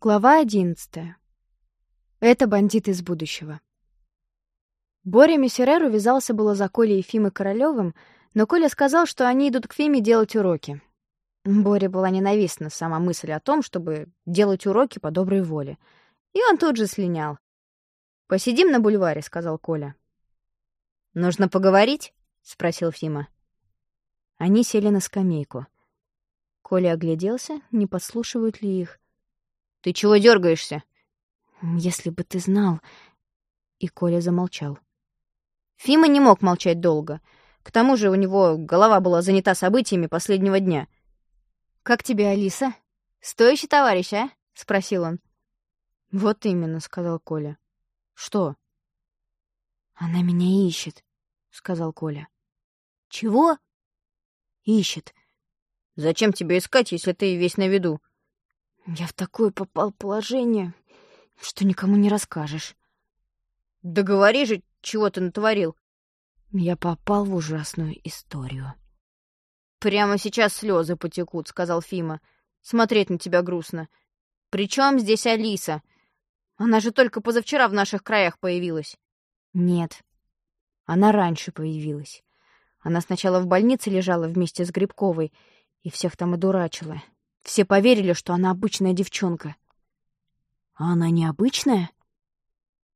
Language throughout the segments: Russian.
Глава одиннадцатая. Это бандит из будущего. Боря Мессерер увязался было за Колей и Фимой Королёвым, но Коля сказал, что они идут к Фиме делать уроки. Боре была ненавистна сама мысль о том, чтобы делать уроки по доброй воле. И он тут же слинял. «Посидим на бульваре», — сказал Коля. «Нужно поговорить?» — спросил Фима. Они сели на скамейку. Коля огляделся, не подслушивают ли их. Ты чего дергаешься? Если бы ты знал. И Коля замолчал. Фима не мог молчать долго. К тому же у него голова была занята событиями последнего дня. Как тебе, Алиса? Стоящий товарищ, а? спросил он. Вот именно, сказал Коля. Что? Она меня ищет, сказал Коля. Чего? Ищет. Зачем тебе искать, если ты весь на виду? Я в такое попал положение, что никому не расскажешь. Да говори же, чего ты натворил. Я попал в ужасную историю. Прямо сейчас слезы потекут, сказал Фима. Смотреть на тебя грустно. Причем здесь Алиса? Она же только позавчера в наших краях появилась. Нет, она раньше появилась. Она сначала в больнице лежала вместе с Грибковой и всех там одурачила. Все поверили, что она обычная девчонка. А она необычная?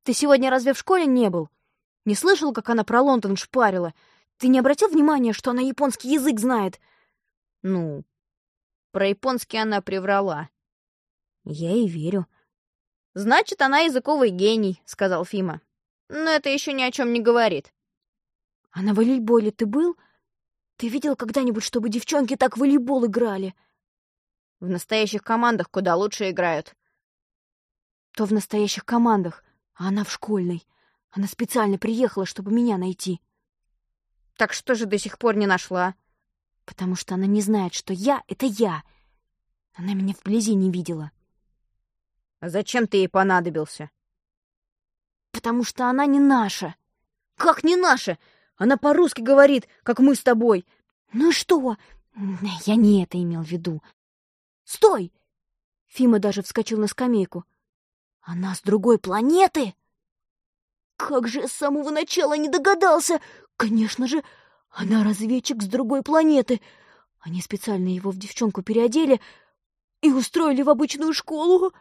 Ты сегодня разве в школе не был? Не слышал, как она про Лондон шпарила? Ты не обратил внимания, что она японский язык знает? Ну, про японский она приврала. Я и верю. Значит, она языковый гений, сказал Фима. Но это еще ни о чем не говорит. А на волейболе ты был? Ты видел когда-нибудь, чтобы девчонки так в волейбол играли? — в настоящих командах куда лучше играют. То в настоящих командах, а она в школьной. Она специально приехала, чтобы меня найти. Так что же до сих пор не нашла? Потому что она не знает, что я — это я. Она меня вблизи не видела. А зачем ты ей понадобился? Потому что она не наша. Как не наша? Она по-русски говорит, как мы с тобой. Ну что? Я не это имел в виду. Стой!» Фима даже вскочил на скамейку. «Она с другой планеты?» «Как же с самого начала не догадался! Конечно же, она разведчик с другой планеты. Они специально его в девчонку переодели и устроили в обычную школу.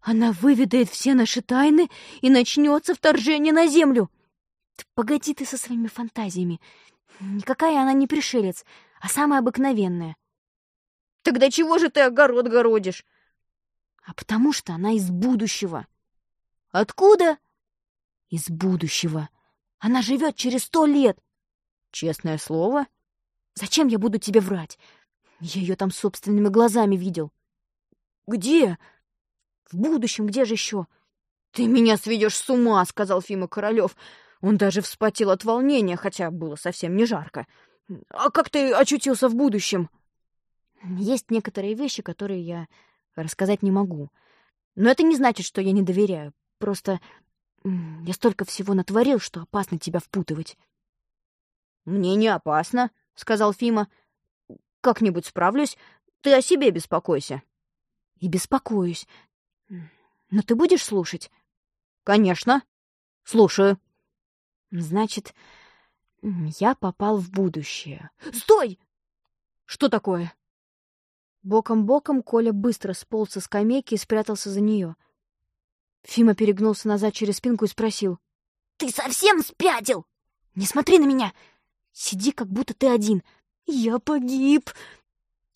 Она выведает все наши тайны и начнется вторжение на Землю. Погоди ты со своими фантазиями. Никакая она не пришелец, а самая обыкновенная. Тогда чего же ты огород городишь? А потому что она из будущего. Откуда? Из будущего. Она живет через сто лет. Честное слово? Зачем я буду тебе врать? Я ее там собственными глазами видел. Где? В будущем, где же еще? Ты меня сведешь с ума, сказал Фима Королев. Он даже вспотел от волнения, хотя было совсем не жарко. А как ты очутился в будущем? Есть некоторые вещи, которые я рассказать не могу. Но это не значит, что я не доверяю. Просто я столько всего натворил, что опасно тебя впутывать. «Мне не опасно», — сказал Фима. «Как-нибудь справлюсь. Ты о себе беспокойся». «И беспокоюсь. Но ты будешь слушать?» «Конечно. Слушаю». «Значит, я попал в будущее». «Стой!» «Что такое?» Боком-боком Коля быстро сполз со скамейки и спрятался за нее. Фима перегнулся назад через спинку и спросил. «Ты совсем спятил? Не смотри на меня! Сиди, как будто ты один. Я погиб!»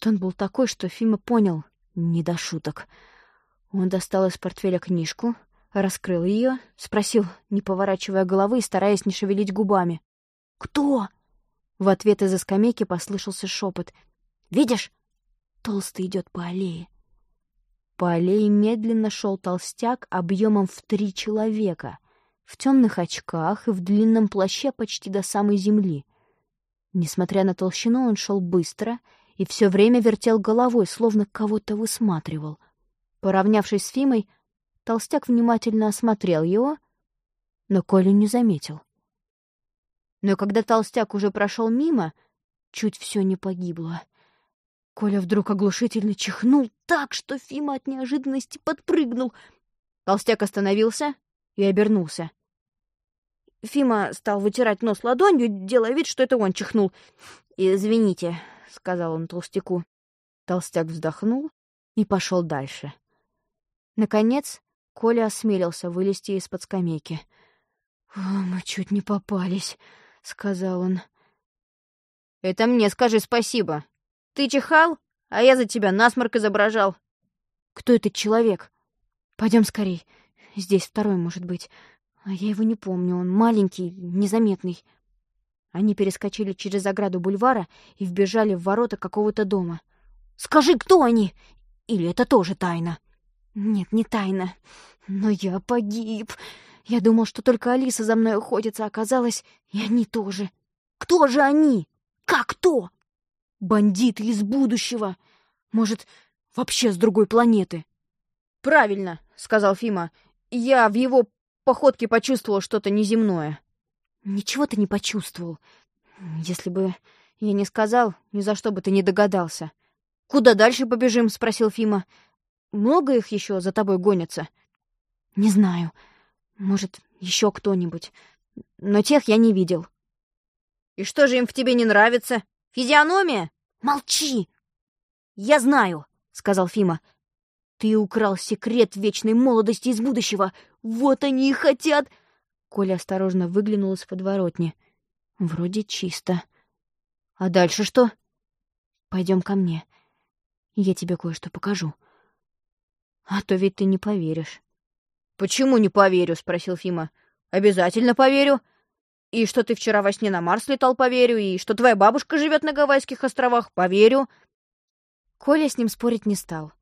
Тон был такой, что Фима понял. Не до шуток. Он достал из портфеля книжку, раскрыл ее, спросил, не поворачивая головы и стараясь не шевелить губами. «Кто?» В ответ из-за скамейки послышался шепот. «Видишь, Толстый идет по аллее. По аллее медленно шел толстяк объемом в три человека, в темных очках и в длинном плаще почти до самой земли. Несмотря на толщину, он шел быстро и все время вертел головой, словно кого-то высматривал. Поравнявшись с Фимой, толстяк внимательно осмотрел его, но Колю не заметил. Но когда толстяк уже прошел мимо, чуть все не погибло. Коля вдруг оглушительно чихнул так, что Фима от неожиданности подпрыгнул. Толстяк остановился и обернулся. Фима стал вытирать нос ладонью, делая вид, что это он чихнул. «Извините», — сказал он толстяку. Толстяк вздохнул и пошел дальше. Наконец, Коля осмелился вылезти из-под скамейки. «Мы чуть не попались», — сказал он. «Это мне скажи спасибо. Ты чихал, а я за тебя насморк изображал». «Кто этот человек? Пойдем скорей. Здесь второй, может быть. А я его не помню, он маленький, незаметный». Они перескочили через ограду бульвара и вбежали в ворота какого-то дома. «Скажи, кто они? Или это тоже тайна?» «Нет, не тайна. Но я погиб. Я думал, что только Алиса за мной охотится, а оказалось, и они тоже. Кто же они? Как кто? Бандиты из будущего. Может, вообще с другой планеты?» «Правильно», — сказал Фима. «Я в его походке почувствовал что-то неземное». «Ничего ты не почувствовал. Если бы я не сказал, ни за что бы ты не догадался». «Куда дальше побежим?» — спросил Фима. «Много их еще за тобой гонятся?» «Не знаю. Может, еще кто-нибудь. Но тех я не видел». «И что же им в тебе не нравится? Физиономия?» «Молчи!» «Я знаю», — сказал Фима. «Ты украл секрет вечной молодости из будущего. Вот они и хотят...» Коля осторожно выглянул из подворотни. «Вроде чисто. А дальше что?» «Пойдем ко мне. Я тебе кое-что покажу. А то ведь ты не поверишь». «Почему не поверю?» — спросил Фима. «Обязательно поверю. И что ты вчера во сне на Марс летал, поверю. И что твоя бабушка живет на Гавайских островах, поверю». Коля с ним спорить не стал.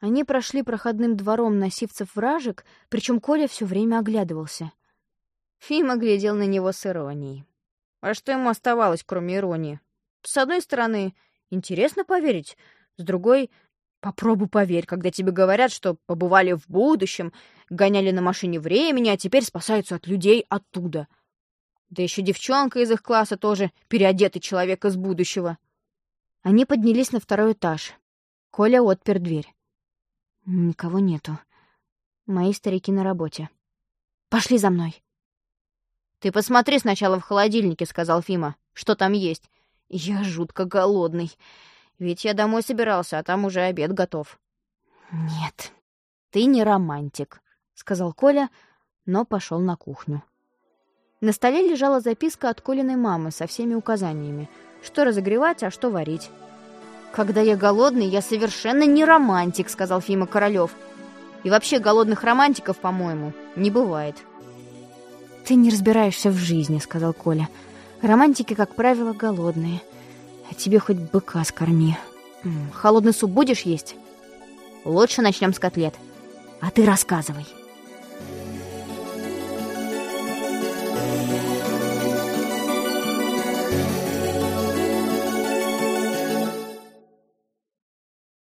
Они прошли проходным двором носивцев вражек, причем Коля все время оглядывался. Фима глядел на него с иронией. А что ему оставалось, кроме иронии? С одной стороны, интересно поверить, с другой — попробуй поверь, когда тебе говорят, что побывали в будущем, гоняли на машине времени, а теперь спасаются от людей оттуда. Да еще девчонка из их класса тоже переодетый человек из будущего. Они поднялись на второй этаж. Коля отпер дверь. Никого нету. Мои старики на работе. Пошли за мной. Ты посмотри сначала в холодильнике, сказал Фима. Что там есть? Я жутко голодный. Ведь я домой собирался, а там уже обед готов. Нет, ты не романтик, сказал Коля, но пошел на кухню. На столе лежала записка от Колиной мамы со всеми указаниями, что разогревать, а что варить. «Когда я голодный, я совершенно не романтик», — сказал Фима Королёв. «И вообще голодных романтиков, по-моему, не бывает». «Ты не разбираешься в жизни», — сказал Коля. «Романтики, как правило, голодные. А тебе хоть быка скорми. Холодный суп будешь есть?» «Лучше начнем с котлет». «А ты рассказывай».